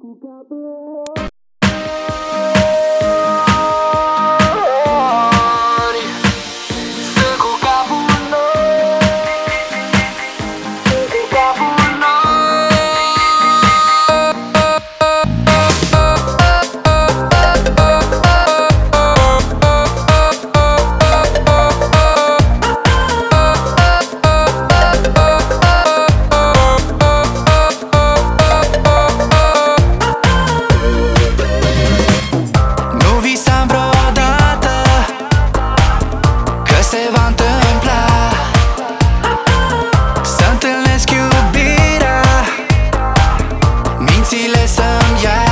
cinco cabos. să-mi ia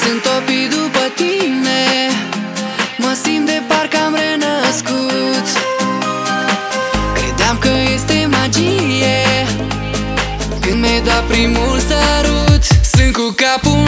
Sunt topit după tine. Mă simt de parcă am renăscut. Credeam că este magie. Când mi-ai dat primul sărut Sunt cu capul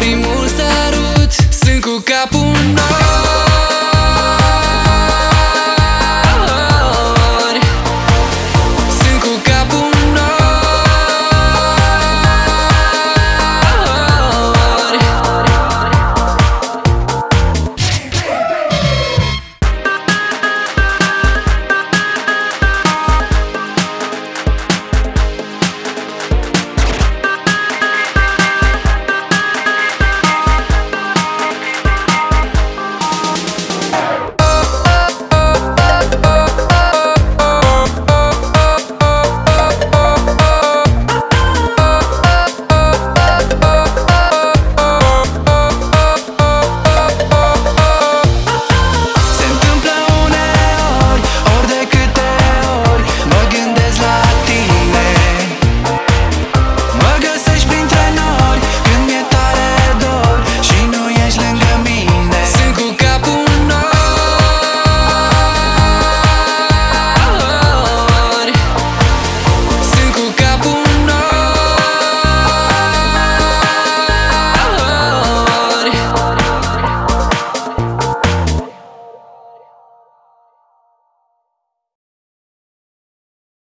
primo.